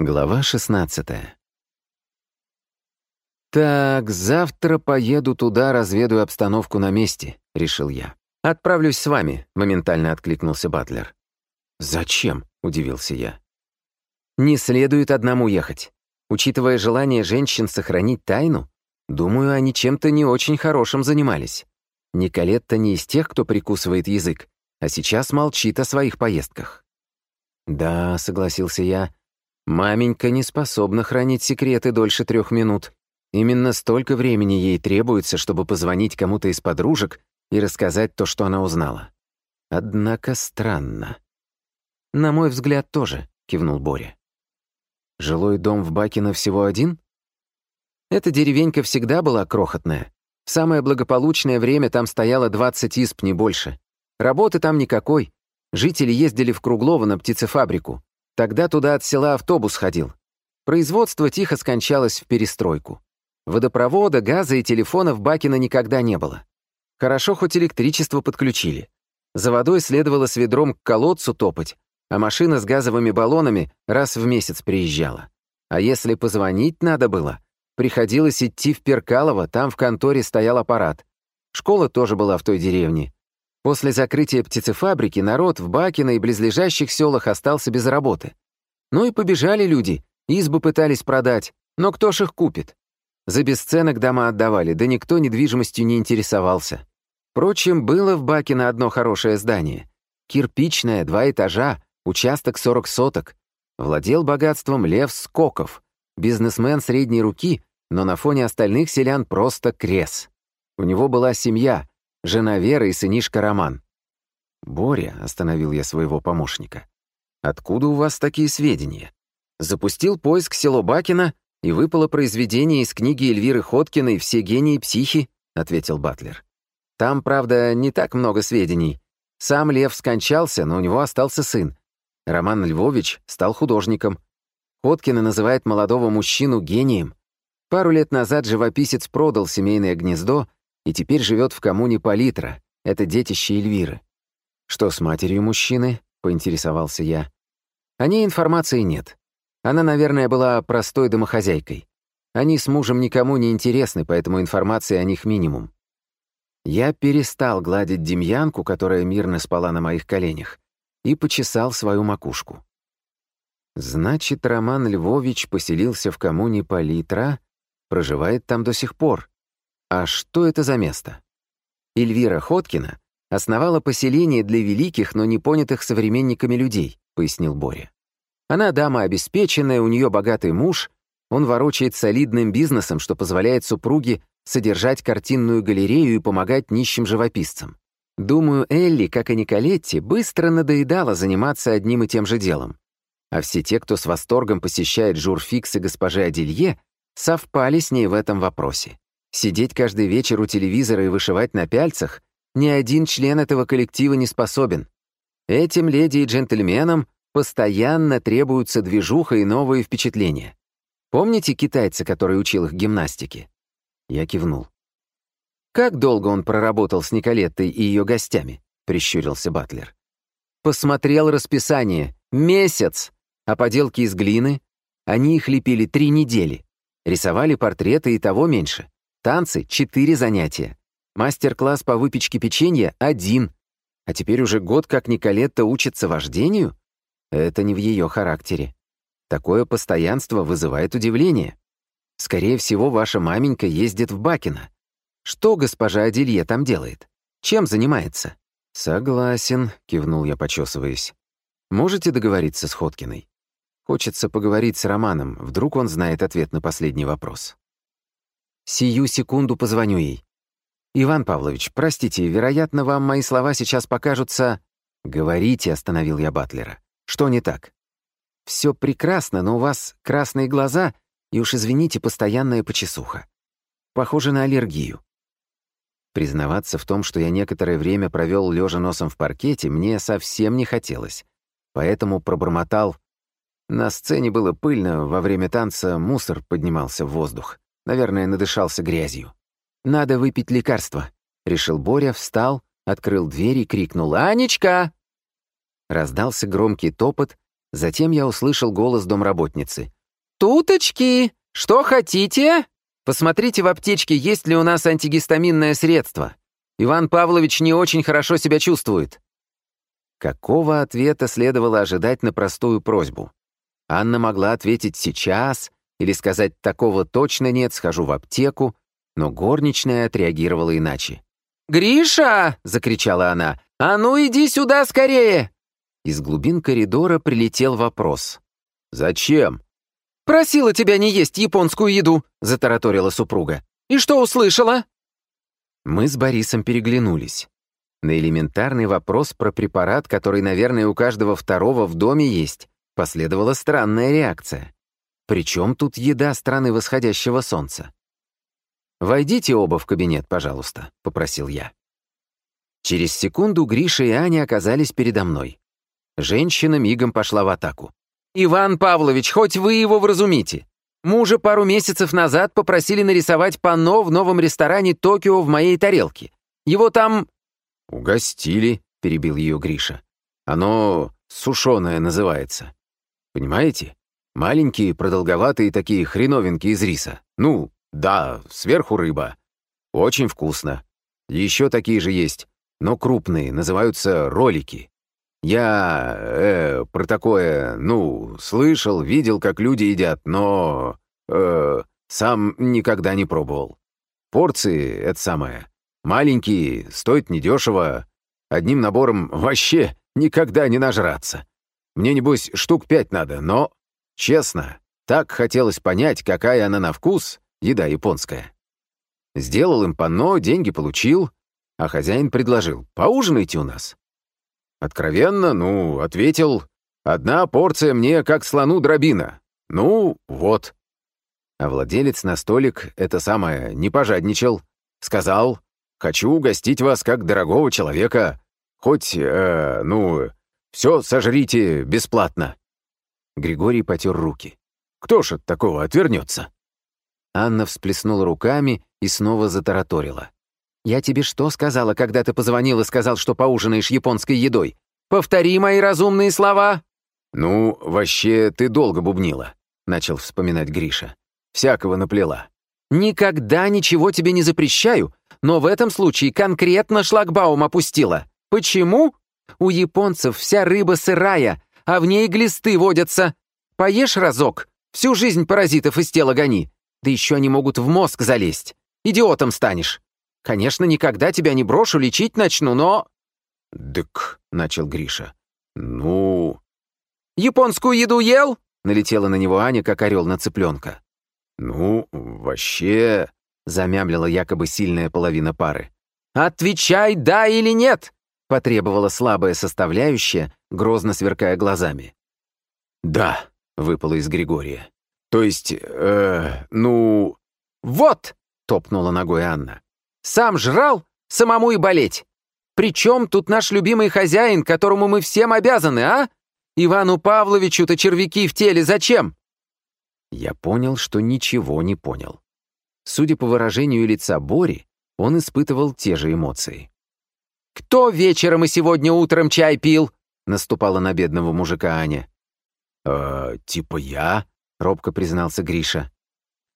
Глава 16 «Так, завтра поеду туда, разведаю обстановку на месте», — решил я. «Отправлюсь с вами», — моментально откликнулся Батлер. «Зачем?» — удивился я. «Не следует одному ехать. Учитывая желание женщин сохранить тайну, думаю, они чем-то не очень хорошим занимались. Николетта не из тех, кто прикусывает язык, а сейчас молчит о своих поездках». «Да», — согласился я, Маменька не способна хранить секреты дольше трех минут. Именно столько времени ей требуется, чтобы позвонить кому-то из подружек и рассказать то, что она узнала. Однако странно. «На мой взгляд, тоже», — кивнул Боря. «Жилой дом в Бакино всего один?» Эта деревенька всегда была крохотная. В самое благополучное время там стояло 20 исп, не больше. Работы там никакой. Жители ездили в Круглово на птицефабрику. Тогда туда от села автобус ходил. Производство тихо скончалось в перестройку. Водопровода, газа и телефона в Бакино никогда не было. Хорошо, хоть электричество подключили. За водой следовало с ведром к колодцу топать, а машина с газовыми баллонами раз в месяц приезжала. А если позвонить надо было, приходилось идти в Перкалово, там в конторе стоял аппарат. Школа тоже была в той деревне. После закрытия птицефабрики народ в Бакино и близлежащих селах остался без работы. Ну и побежали люди, избы пытались продать, но кто ж их купит? За бесценок дома отдавали, да никто недвижимостью не интересовался. Впрочем, было в Бакино одно хорошее здание. Кирпичное, два этажа, участок 40 соток. Владел богатством Лев Скоков, бизнесмен средней руки, но на фоне остальных селян просто крес. У него была семья, жена Вера и сынишка Роман. «Боря», — остановил я своего помощника, — «откуда у вас такие сведения?» Запустил поиск село Бакина, и выпало произведение из книги Эльвиры Хоткиной «Все гении психи», — ответил Батлер. «Там, правда, не так много сведений. Сам Лев скончался, но у него остался сын. Роман Львович стал художником. Хоткина называет молодого мужчину гением. Пару лет назад живописец продал семейное гнездо и теперь живет в коммуне Палитра, это детище Эльвиры. Что с матерью мужчины? поинтересовался я. О ней информации нет. Она, наверное, была простой домохозяйкой. Они с мужем никому не интересны, поэтому информации о них минимум. Я перестал гладить Демьянку, которая мирно спала на моих коленях, и почесал свою макушку. Значит, Роман Львович поселился в коммуне Палитра, проживает там до сих пор. А что это за место? Эльвира Хоткина основала поселение для великих, но не понятых современниками людей, пояснил Боря. Она дама обеспеченная, у нее богатый муж, он ворочает солидным бизнесом, что позволяет супруге содержать картинную галерею и помогать нищим живописцам. Думаю, Элли, как и Николетти, быстро надоедала заниматься одним и тем же делом. А все те, кто с восторгом посещает журфиксы госпожи Аделье, совпали с ней в этом вопросе. Сидеть каждый вечер у телевизора и вышивать на пяльцах ни один член этого коллектива не способен. Этим леди и джентльменам постоянно требуются движуха и новые впечатления. Помните китайца, который учил их гимнастике? Я кивнул. «Как долго он проработал с Николеттой и ее гостями?» — прищурился Батлер. «Посмотрел расписание. Месяц! А поделки из глины? Они их лепили три недели. Рисовали портреты и того меньше. Танцы — четыре занятия. Мастер-класс по выпечке печенья — один. А теперь уже год как Николетта учится вождению? Это не в ее характере. Такое постоянство вызывает удивление. Скорее всего, ваша маменька ездит в Бакино. Что госпожа Аделье там делает? Чем занимается? Согласен, кивнул я, почесываясь. Можете договориться с Хоткиной? Хочется поговорить с Романом, вдруг он знает ответ на последний вопрос. Сию секунду позвоню ей. Иван Павлович, простите, вероятно, вам мои слова сейчас покажутся... Говорите, остановил я Батлера. Что не так? Все прекрасно, но у вас красные глаза и уж извините, постоянная почесуха. Похоже на аллергию. Признаваться в том, что я некоторое время провел лежа носом в паркете, мне совсем не хотелось. Поэтому пробормотал. На сцене было пыльно, во время танца мусор поднимался в воздух. Наверное, надышался грязью. «Надо выпить лекарство», — решил Боря, встал, открыл дверь и крикнул «Анечка!». Раздался громкий топот, Затем я услышал голос домработницы. «Туточки! Что хотите? Посмотрите в аптечке, есть ли у нас антигистаминное средство. Иван Павлович не очень хорошо себя чувствует». Какого ответа следовало ожидать на простую просьбу? Анна могла ответить «сейчас» или сказать «такого точно нет, схожу в аптеку», но горничная отреагировала иначе. «Гриша!» — закричала она. «А ну иди сюда скорее!» Из глубин коридора прилетел вопрос. «Зачем?» «Просила тебя не есть японскую еду», — затараторила супруга. «И что услышала?» Мы с Борисом переглянулись. На элементарный вопрос про препарат, который, наверное, у каждого второго в доме есть, последовала странная реакция. Причем тут еда страны восходящего солнца? «Войдите оба в кабинет, пожалуйста», — попросил я. Через секунду Гриша и Аня оказались передо мной. Женщина мигом пошла в атаку. «Иван Павлович, хоть вы его вразумите. Мужа пару месяцев назад попросили нарисовать панно в новом ресторане «Токио» в моей тарелке. Его там «Угостили», — перебил ее Гриша. «Оно сушеное называется. Понимаете? Маленькие, продолговатые такие хреновинки из риса. Ну, да, сверху рыба. Очень вкусно. Еще такие же есть, но крупные, называются ролики. Я э, про такое, ну, слышал, видел, как люди едят, но э, сам никогда не пробовал. Порции — это самое. Маленькие, стоят недешево. Одним набором вообще никогда не нажраться. Мне, небось, штук пять надо, но, честно, так хотелось понять, какая она на вкус, еда японская. Сделал им панно, деньги получил, а хозяин предложил, поужинайте у нас. Откровенно, ну, ответил, одна порция мне как слону дробина. Ну, вот. А владелец на столик это самое не пожадничал. Сказал, Хочу угостить вас как дорогого человека. Хоть, э, ну, все сожрите бесплатно». Григорий потер руки. «Кто ж от такого отвернется?» Анна всплеснула руками и снова затараторила. «Я тебе что сказала, когда ты позвонил и сказал, что поужинаешь японской едой? Повтори мои разумные слова!» «Ну, вообще, ты долго бубнила», — начал вспоминать Гриша. «Всякого наплела». «Никогда ничего тебе не запрещаю, но в этом случае конкретно шлагбаум опустила. Почему? У японцев вся рыба сырая, а в ней глисты водятся. Поешь разок, всю жизнь паразитов из тела гони. Да еще они могут в мозг залезть. Идиотом станешь. Конечно, никогда тебя не брошу, лечить начну, но...» «Дык», — начал Гриша. «Ну...» «Японскую еду ел?» — налетела на него Аня, как орел на цыпленка. «Ну, вообще...» замямлила якобы сильная половина пары. «Отвечай, да или нет!» — потребовала слабая составляющая, грозно сверкая глазами. «Да», — выпало из Григория. «То есть, э, ну...» «Вот!» — топнула ногой Анна. «Сам жрал, самому и болеть. Причем тут наш любимый хозяин, которому мы всем обязаны, а? Ивану Павловичу-то червяки в теле зачем?» Я понял, что ничего не понял. Судя по выражению лица Бори, он испытывал те же эмоции. «Кто вечером и сегодня утром чай пил?» — наступала на бедного мужика Аня. «Э, типа я?» — робко признался Гриша.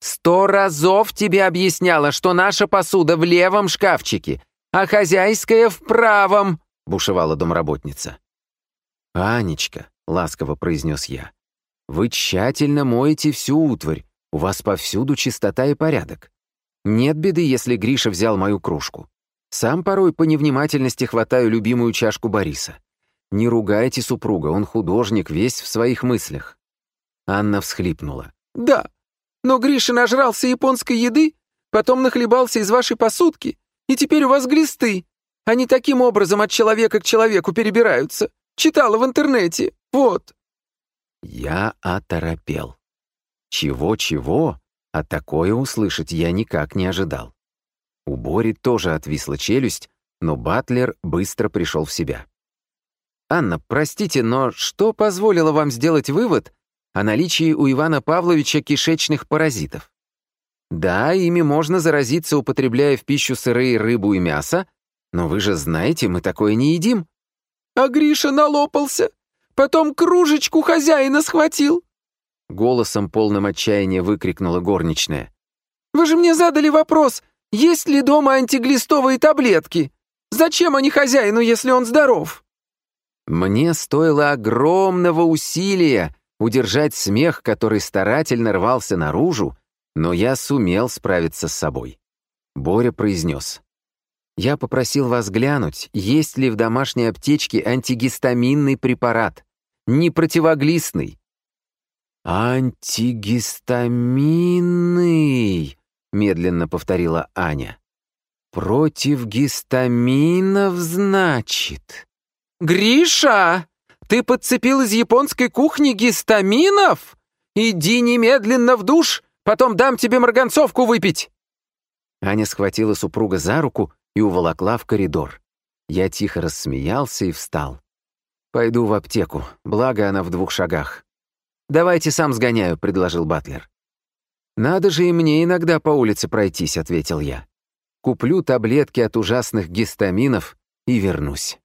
«Сто разов тебе объясняла, что наша посуда в левом шкафчике, а хозяйская в правом!» — бушевала домработница. «Анечка», — ласково произнес я, — «вы тщательно моете всю утварь, у вас повсюду чистота и порядок. Нет беды, если Гриша взял мою кружку. Сам порой по невнимательности хватаю любимую чашку Бориса. Не ругайте супруга, он художник, весь в своих мыслях». Анна всхлипнула. «Да, но Гриша нажрался японской еды, потом нахлебался из вашей посудки, и теперь у вас глисты. Они таким образом от человека к человеку перебираются. Читала в интернете. Вот». Я оторопел. Чего-чего, а такое услышать я никак не ожидал. У Бори тоже отвисла челюсть, но Батлер быстро пришел в себя. «Анна, простите, но что позволило вам сделать вывод о наличии у Ивана Павловича кишечных паразитов? Да, ими можно заразиться, употребляя в пищу сырые рыбу и мясо, но вы же знаете, мы такое не едим». «А Гриша налопался. потом кружечку хозяина схватил!» Голосом полным отчаяния выкрикнула горничная. «Вы же мне задали вопрос, есть ли дома антиглистовые таблетки? Зачем они хозяину, если он здоров?» Мне стоило огромного усилия удержать смех, который старательно рвался наружу, но я сумел справиться с собой. Боря произнес. «Я попросил вас глянуть, есть ли в домашней аптечке антигистаминный препарат, не противоглистный». «Антигистаминный», — медленно повторила Аня. «Против гистаминов, значит?» «Гриша, ты подцепил из японской кухни гистаминов? Иди немедленно в душ, потом дам тебе марганцовку выпить!» Аня схватила супруга за руку и уволокла в коридор. Я тихо рассмеялся и встал. «Пойду в аптеку, благо она в двух шагах». «Давайте сам сгоняю», — предложил Батлер. «Надо же и мне иногда по улице пройтись», — ответил я. «Куплю таблетки от ужасных гистаминов и вернусь».